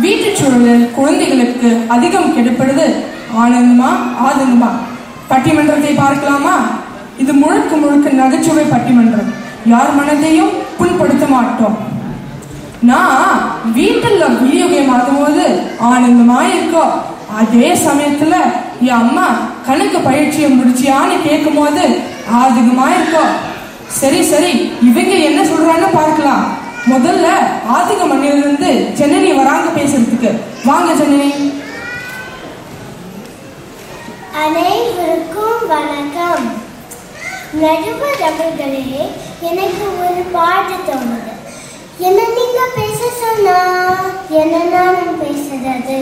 வீட்டுச் சூழலில் குழந்தைகளுக்கு அதிகம் கெடுப்படுது. ஆனந்தமா? ஆதங்கமா? பட்டிமன்றத்தை பார்க்கலாமா? இது முழுக்க முழுக்க நகைச்சுவை பட்டிமன்றம். யார் மனதையும் புண்படுத்த மாட்டோம். நான் வீட்டில் வீடியோ கேம் ஆடும்போது ஆனந்தமா இருக்கோம் அதே சமயத்துல என் அம்மா கணக்கு பயிற்சியை முடிச்சியான்னு கேட்கும் போது ஆதுகமா இருக்கோம் சரி சரி இவங்க என்ன சொல்றான்னு பார்க்கலாம். முதல்ல ஆதிக மண்ணிலிருந்து சென்னனி வராங்க பேசுறதுக்கு. வாங்க சென்னனி அனைவருக்கும் வணக்கம். நடுவர் அவர்களே எனக்கு ஒரு பாட்டு தோணுது என்ன நீங்க பேச சொன்னா என்ன நானும் பேசுறது?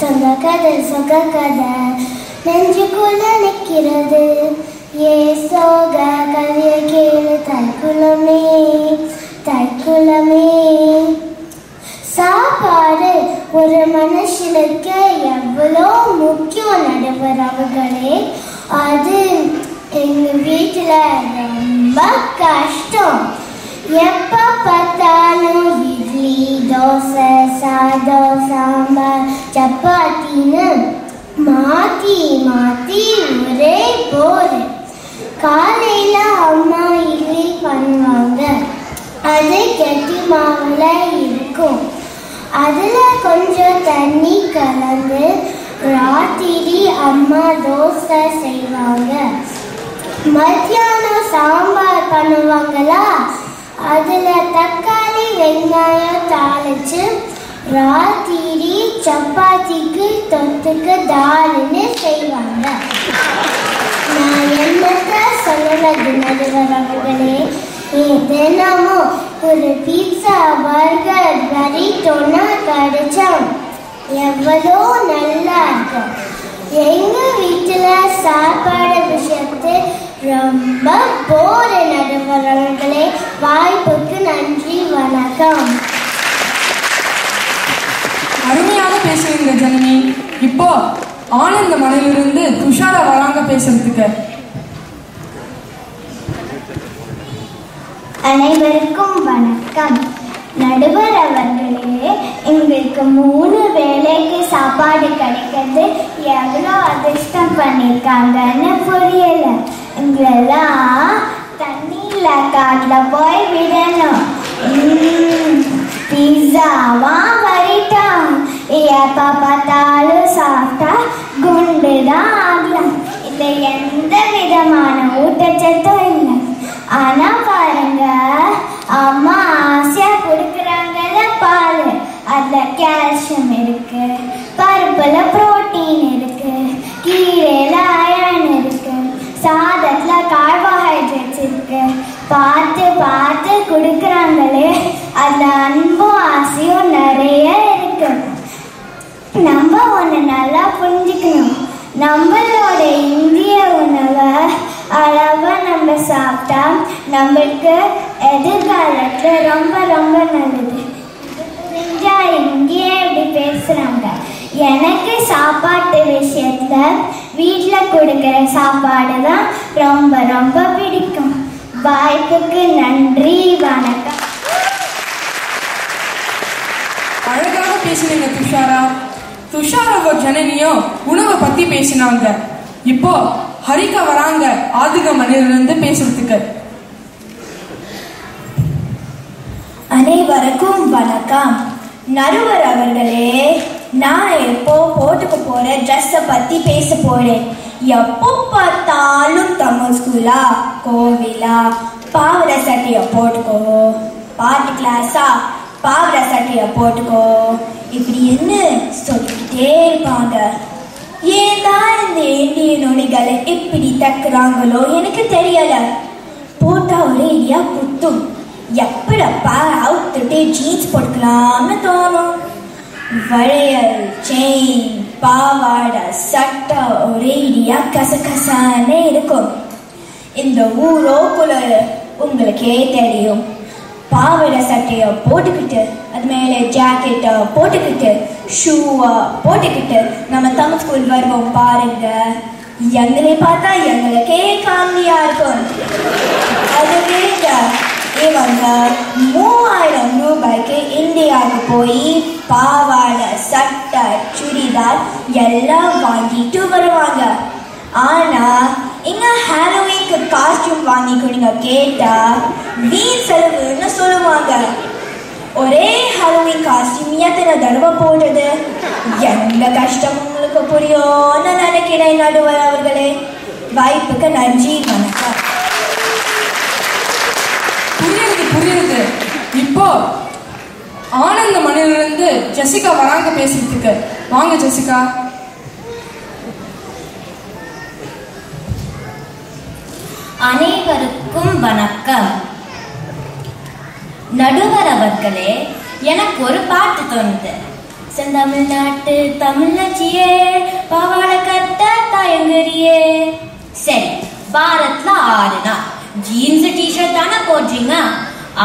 சொந்த கதை சொக கதை நெஞ்சுக்குள்ள நிற்கிறது. ஏ சோக கதையை கேளு தற்குலமே. தைக்குலமே சாப்பாடு ஒரு மனுஷனுக்கு எவ்வளோ முக்கியம் நடுவர் அவர்களே. அது எங்கள் வீட்டில் ரொம்ப கஷ்டம். எப்போ பார்த்தாலும் இட்லி தோசை சாதம் சாம்பார் சப்பாத்தின்னு மாற்றி மாற்றி ஒரே போர். காலையில் அம்மா இட்லி பண்ணுவாங்க. அது கெட்டிமாவில் இருக்கும். அதில் கொஞ்சம் தண்ணி கலந்து ராத்திரி அம்மா தோசை செய்வாங்க. மத்தியானம் சாம்பார் பண்ணுவாங்களா? அதில் தக்காளி வெங்காயம் தாளிச்சு ராத்திரி சப்பாத்திக்கு தொட்டுக்கு தாளுன்னு செய்வாங்க. நான் என்னத்தான் சொல்லுறது நடுவர் அவர்களே தினமும் ஒரு பீட்சா பர்கர் வரிட்டோன்னா கிடைச்சோம் எவ்வளோ நல்லா இருக்கும். எங்கள் வீட்டில் சாப்பாடு விஷயத்து ரொம்ப போர் நடுவர்களே வாய்ப்புக்கு நன்றி வணக்கம். அருமையாக பேசுவீங்க ஜனனி இப்போ ஆனந்த மலையிலிருந்து துஷார வராங்க பேசுறதுக்கு. அனைவருக்கும் வணக்கம். நடுவர் அவர்களே எங்களுக்கு மூணு வேலைக்கு சாப்பாடு கிடைக்கிறது. எவ்வளோ அதிர்ஷ்டம் பண்ணியிருக்காங்கன்னு புரியல. எங்களெல்லாம் தண்ணியில் காட்டில் போய் விடணும். பிஸாவா வரிட்டான் எப்போ பார்த்தாலும் சாப்பிட்டா குண்டு தான் ஆகலாம். இதில் எந்த விதமான ஊட்டச்சத்தும் இல்லை. ஆனா பாருங்க அம்மா ஆசையா கொடுக்குறாங்கல்ல பால். அதுல கால்சியம் இருக்கு பருப்புல புரோட்டீன் இருக்கு கீரையில அயன் இருக்கு சாதத்துல கார்போஹைட்ரேட்ஸ் இருக்கு. பார்த்து பார்த்து கொடுக்குறாங்களே அதுல அன்பும் ஆசையும் நிறைய இருக்கு. நம்ம ஒன்று நல்லா புரிஞ்சுக்கணும். நம்மளோட இந்திய உணவை அளவாக நம்ம சாப்பிட்டா நம்மளுக்கு எதிர்காலத்தில் ரொம்ப ரொம்ப நல்லது. புரிஞ்சா இங்கேயே இப்படி பேசுகிறாங்க எனக்கு சாப்பாட்டு விஷயத்த வீட்டில் கொடுக்குற சாப்பாடு தான் ரொம்ப ரொம்ப பிடிக்கும். வாய்ப்புக்கு நன்றி வணக்கம். அழகாக பேசுனீங்க துஷாரா. துஷாராவும் ஜனனியும் உணவை பத்தி பேசினாங்க. இப்போ ஹரிக்க வராங்க ஆதிக மலையிலிருந்து பேசுறதுக்கு. அனைவருக்கும் வணக்கம். நடுவர் அவர்களே நான் எப்போ போட்டுக்க போற ட்ரெஸ்ஸை பத்தி பேச போறேன். எப்போ பார்த்தாலும் தமிழ் ஸ்கூலா கோவிலா? பாவட சட்டையை போட்டுக்கோ. பாட்டு கிளாஸா பாவட சட்டையை போட்டுக்கோ. இப்படி என்ன சொல்லிக்கிட்டே இருப்பாங்க? ஏன் தான் இந்த இந்திய நொடிகளை இப்படி தக்குறாங்களோ எனக்கு தெரியல. போட்டா ஒரே இடியா குத்தும். எப்படப்பா அவுத்துட்டு ஜீன்ஸ் போட்டுக்கலாம்னு தோணும். வளையல் செயின் பாவாடை சட்டை ஒரே இடியா கசகசான்னு இருக்கும். இந்த ஊரோக்குள்ள உங்களுக்கே தெரியும். பாவாடை சட்டையை போட்டுக்கிட்டு அது மேலே ஜாக்கெட்டை போட்டுக்கிட்டு ஷூவை போட்டுக்கிட்டு நம்ம தமிழ் ஸ்கூல் வருவோம் பாருங்க. எங்களை பார்த்தா எங்களுக்கே காமெடியா இருக்கும். அது இவங்க மூவாயிரம் ரூபாய்க்கு இந்தியாவுக்கு போய் பாவாடை சட்டை சுடிதார் எல்லாம் வாங்கிட்டு வருவாங்க. ஆனா இங்க ஹாலோவீனுக்கு காஸ்டியூம் வாங்கி கொடுங்க கேட்டா வீண் செலவுன்னு சொல்லுவாங்க. ஒரே ஹாலோவீன் காஸ்டியூம் எத்தனை தடவை போடுறது எந்த கஷ்டம் உங்களுக்கு புரியும்னு நினைக்கிறேன் நடுவர் அவர்களே. வாய்ப்புக்கு நன்றி வணக்கம். புரியுது புரியுது. இப்போ ஆனந்த மண்ணிலிருந்து ஜெசிகா வராங்க பேசுறதுக்கு வாங்க ஜெசிகா. அனைவருக்கும் வணக்கம். நடுவர் அவர்களே எனக்கு ஒரு பாட்டு தோணுது செந்தமிழ்நாட்டு தமிழச்சியே பாவாடை கட்ட தயங்குறியே. சரி பாரத்ல ஆறு நாள் ஜீன்ஸ் டிஷர்ட் தானே போடுறீங்க?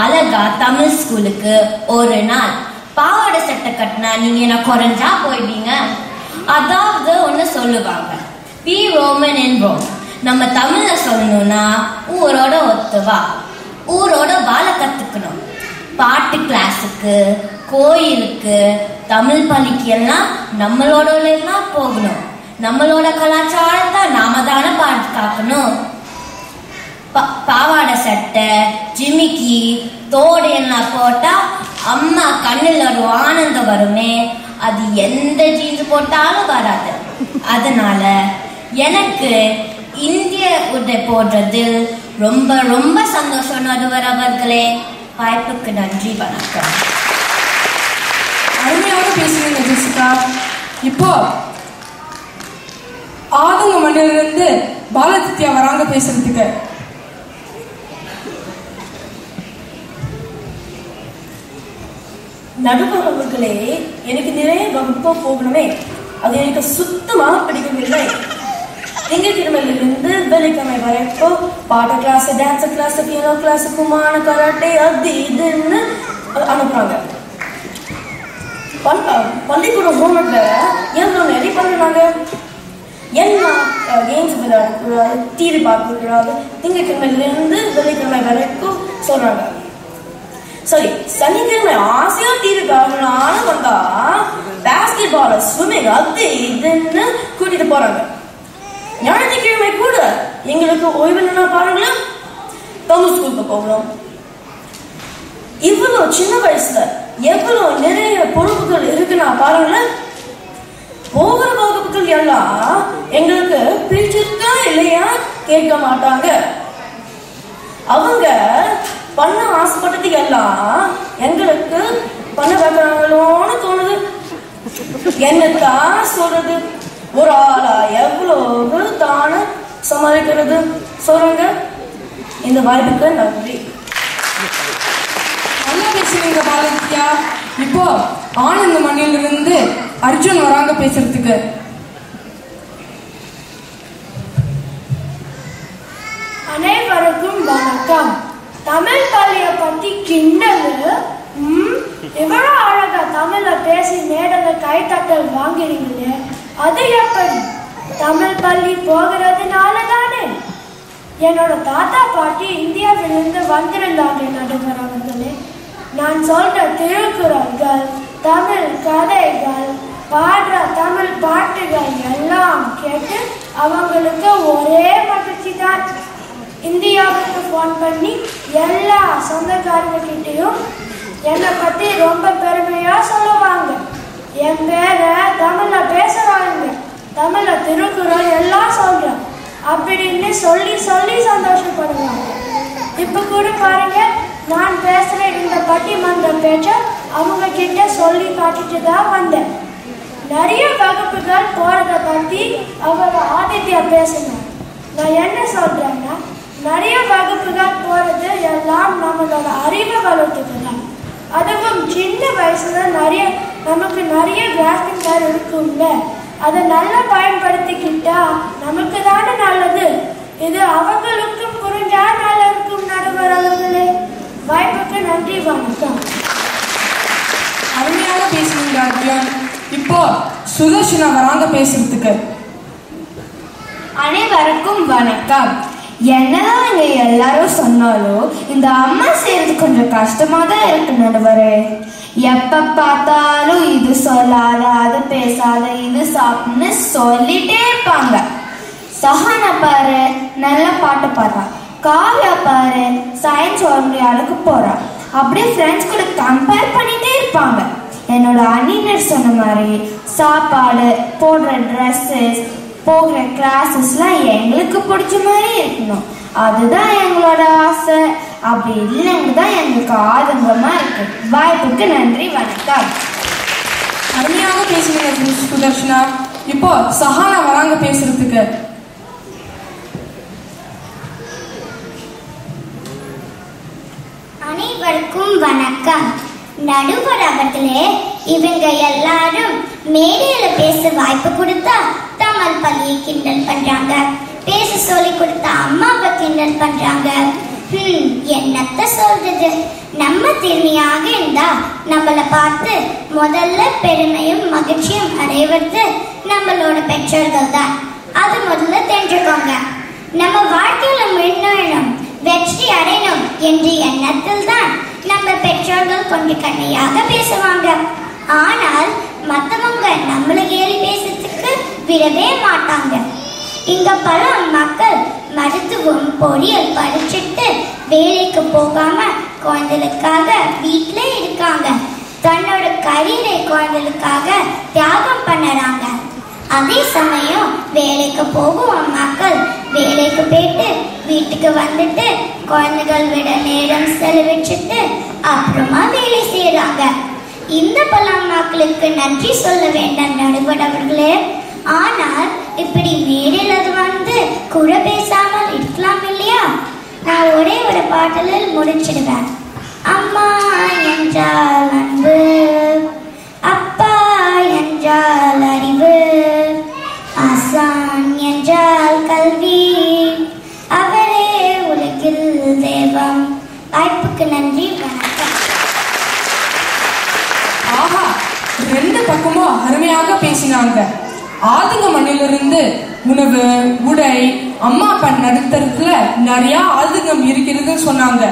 அழகா தமிழ் ஸ்கூலுக்கு ஒரு நாள் பாவாடை சட்டை கட்டினா நீங்க என்ன குறைஞ்சா போயிடுவீங்க? அதாவது ஒண்ணு சொல்லுவாங்க பி ரோமன் என் ரோம் நம்ம தமிழ்ல சொல்லணும்னா ஊரோட ஒத்துவா. ஊரோட வாழ கத்துக்கணும். பாட்டு கிளாஸுக்கு கோயிலுக்கு தமிழ் பள்ளிக்கு எல்லாம் நம்மளோட எல்லாம் போகணும். நம்மளோட கலாச்சாரத்தை நாம தானே பாதுகாக்கணும். பா- பாவாடை சட்டை ஜிமிக்கி தோடு எல்லாம் போட்டா அம்மா கண்ணில் ஒரு ஆனந்தம் வருமே. அது எந்த ஜீன்ஸ் போட்டாலும் வராது. அதனால எனக்கு இந்திய உடை போடுறது ரொம்ப ரொம்ப சந்தோஷம் நடுவர் அவர்களே. வாய்ப்புக்கு நன்றி வணக்கம். அருமையாக பேசுனீங்க ஜெசிகா இப்போ ஆதங்க மண்ணிலிருந்து பாலதித்யா வராங்க பேசுறதுக்கு. நடுவர் அவர்களே எனக்கு நிறைய வகுப்பு போகணுமே. அது எனக்கு சுத்தமாக பிடிக்கவில்லை. திங்கட்கிழமையிலிருந்து வெள்ளிக்கிழமை வரைக்கும் பாட்டு class dance class piano class குமான karate அது இதுன்னு அனுப்புறாங்க. பல்- பள்ளிக்கூட ஹோம்ஒர்க்ல எவ்வளோ நிறைய பண்ணுறாங்க என்ன கேம்ஸ் விளையாடக்கூடாது டிவி பார்க்கக்கூடாது திங்கட்கிழமையிலிருந்து வெள்ளிக்கிழமை வரைக்கும் சொல்றாங்க. சரி சனிக்கிழமை ஆசையா டிவி பார்க்கலான்னு வந்தா பேஸ்கெட் பால் ஸ்விம்மிங் அது இதுன்னு கூட்டிட்டு போறாங்க. ஞாயிற்றுக்கிழமை கூட எங்களுக்கு ஓய்வு என்ன பாருங்களேன். தமிழ் ஸ்கூலுக்கு போகணும். இவ்வளவு சின்ன வயசுல எவ்வளவு நிறைய பொறுப்புகள் இருக்குன்னா பாருங்களேன். ஒவ்வொரு வகுப்புகள் எல்லாம் எங்களுக்கு பிடிச்சிருக்கா இல்லையா கேட்க மாட்டாங்க. அவங்க பண்ண ஆசைப்பட்டது எல்லாம் எங்களுக்கு பண்ண வைக்கிறாங்களோன்னு தோணுது. என்னத்தான் சொல்றது? ஒரு ஆளா எவ்வளவு தானே சமாளிக்கிறது? சொல்லுங்க. இந்த வாய்ப்புக்கு நன்றி. நல்லா பேசுனீங்க பாலதித்யா இப்போ ஆனந்த மண்ணிலிருந்து அர்ஜுன் வராங்க பேசுறதுக்கு. அனைவருக்கும் வணக்கம். தமிழ் பள்ளிய பத்தி கிண்டல் ம், இவ்வளவு அழகா தமிழ்ல பேசி மேடல கைத்தட்டல் வாங்குறீங்களே. அது எப்படி தமிழ் பள்ளி போகிறதுனால தானே என்னோட தாத்தா பாட்டி இந்தியாவிலிருந்து வந்திருந்தாங்க நடுவர் அவர்களே நான் சொல்ற திருக்குறள்கள் தமிழ் கதைகள் பாடுற தமிழ் பாட்டுகள் எல்லாம் கேட்டு அவங்களுக்கு ஒரே மகிழ்ச்சி தான். இந்தியாவுக்கு ஃபோன் பண்ணி எல்லா சொந்தக்காரங்க கிட்டேயும் என்னை பத்தி ரொம்ப பெருமையா சொல்லுவாங்க. என் பேரை தமிழ்ல பேசுறாங்க. தமிழ்ல திருக்குறள் எல்லாம் சொல்றேன். அப்படின்னு சொல்லி சொல்லி சந்தோஷப்படுவாங்க. இப்ப கூட பாருங்க நான் பேசுற இந்த பட்டிமன்ற பேச்ச அவங்க கிட்ட சொல்லி காட்டிட்டு தான் வந்தேன். நிறைய வகுப்புகள் போகிறத பத்தி அவர் ஆதித்யா பேசினார் நான் என்ன சொல்றேன்னா நிறைய வகுப்புகள் போறது எல்லாம் நம்மளோட அறிவை வளர்த்துக்கலாம் அதுவும் சின்ன வயசுல நிறைய நமக்கு நிறைய வேலைகள் இருக்கும்ல. அதை நல்லா பயன்படுத்திக்கிட்டா நமக்கு தானே நல்லது. இது அவங்களுக்கும் புரிஞ்சா நல்லா இருக்கும் நடுவர் அவர்களே. வாய்ப்புக்கு நன்றி வணக்கம். அருமையாக பேசுனீங்க அர்ஜுன் இப்போ சுதர்ஷனா வராங்க பேசுறதுக்கு. அனைவருக்கும் வணக்கம். என்னதான் இங்க எல்லாரும் சொன்னாலும் இந்த அம்மா செய்யறது கொஞ்சம் கஷ்டமா தான் இருக்கு நடுவரே. எப்ப பார்த்தாலும் இது சொல்லாத அது பேசாத இது சாப்பிடுன்னு சொல்லிட்டே இருப்பாங்க. சஹானா பாரு நல்ல பாட்டு பாடுறா. காவியா பாரு சயின்ஸ் ஒலிம்பியாடுக்கு போறா. அப்படியே ஃப்ரெண்ட்ஸ் கூட கம்பேர் பண்ணிட்டே இருப்பாங்க. என்னோட அணியினர் சொன்ன மாதிரி சாப்பாடு போடுற ட்ரெஸ்ஸஸ் போகிற கிளாஸஸ்லாம் எங்களுக்கு பிடிச்ச மாதிரி இருக்கணும். அதுதான் எங்களோட ஆசை. அப்படி இல்லைன்னு தான் எங்களுக்கு ஆதங்கமா இருக்கு. வாய்ப்புக்கு நன்றி வணக்கம். அருமையாக பேசுனீங்க மிஸ் சுதர்ஷனா. இப்போ சஹானா வராங்க பேசுறதுக்கு. அனைவருக்கும் வணக்கம். நடுவர் அவர்களே இவங்க எல்லாரும் மேடையில பேச வாய்ப்பு கொடுத்தா தமிழ் பள்ளியை கிண்டல் பண்றாங்க. பேச சொல்லி கொடுத்த அம்மாவை கிண்டல் பண்றாங்க. ஹம், என்னத்த சொல்றது? நம்ம திறமையாக இருந்தா நம்மளை பார்த்து முதல்ல பெருமையும் மகிழ்ச்சியும் அடைவது நம்மளோட பெற்றோர்கள் தான். அது முதல்ல தெரிஞ்சுக்கோங்க. நம்ம வாழ்க்கையில முன்னேறணும் வெற்றி அடையணும் என்ற எண்ணத்தில் தான் நம்ம பெற்றோர்கள் கொண்டு கண்ணையாக பேசுவாங்க. ஆனால் மத்தவங்க நம்மளுக்கு கேலி விடவே மாட்டாங்க. இங்க பல மக்கள் மருத்துவம் பொறியியல் படிச்சுட்டு வேலைக்கு போகாம குழந்தைகளுக்காக வீட்டிலே இருக்காங்க. தன்னோட கரியரை குழந்தைகளுக்காக தியாகம் பண்ணுறாங்க. அதே சமயம் வேலைக்கு போகும் மக்கள் வேலைக்கு போயிட்டு வீட்டுக்கு வந்துட்டு குழந்தைகள் விட நேரம் செலவிச்சுட்டு அப்புறமா வேலை செய்யறாங்க இந்த பல மக்களுக்கு நன்றி சொல்ல வேண்டாம் நடுவர் அவர்களே. ஆனால் இப்படி மேடையில் அது வந்து கூட பேசாமல் இருக்கலாம் இல்லையா? நான் ஒரே ஒரு பாடலில் முடிச்சிடுவேன். அம்மா என் ஆதுங்க மண்ணிலிருந்து உணவு உடை அம்மா அப்பா நடத்துறதுல நிறைய ஆதுங்கம் இருக்கிறதுன்னு சொன்னாங்க.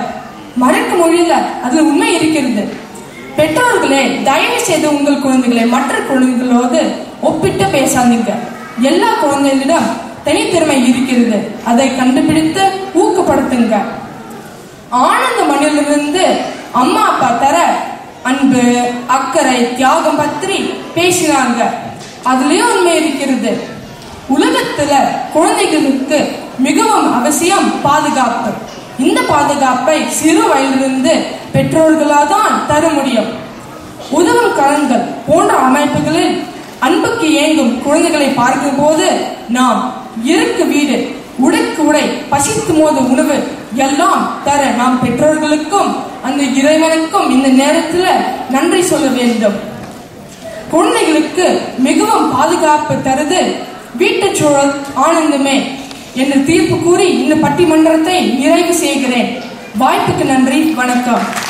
மறைக்க மொழியில அதுல உண்மை இருக்கிறது. பெற்றோர்களே தயவு செய்து உங்கள் குழந்தைகளை மற்ற குழந்தைகளோடு ஒப்பிட்டு பேசாதீங்க. எல்லா குழந்தைகளிடம் தனித்திறமை இருக்கிறது. அதை கண்டுபிடித்து ஊக்கப்படுத்துங்க. ஆனந்த மண்ணிலிருந்து அம்மா அப்பா தர அன்பு அக்கறை தியாகம் பற்றி பேசினாங்க. அதுலயும் உண்மை இருக்கிறது. உலகத்துல குழந்தைகளுக்கு மிகவும் அவசியம் பாதுகாப்பு. இந்த பாதுகாப்பை சிறு வயதிலிருந்து பெற்றோர்களால் தான் தர முடியும். உதவும் கலன்கள் போன்ற அமைப்புகளில் அன்புக்கு ஏங்கும் குழந்தைகளை பார்க்கும்போது நாம் இருக்கு வீடு உடைக்கு உடை பசித்து மோது உணவு எல்லாம் தர நாம் பெற்றோர்களுக்கும் அந்த இறைவனுக்கும் இந்த நேரத்தில் நன்றி சொல்ல வேண்டும். குழந்தைகளுக்கு மிகவும் பாதுகாப்பு தருது. வீட்டுச் சூழல் ஆனந்தமே. என்று தீர்ப்பு கூறி இந்த பட்டிமன்றத்தை நிறைவு செய்கிறேன். வாய்ப்புக்கு நன்றி. வணக்கம்.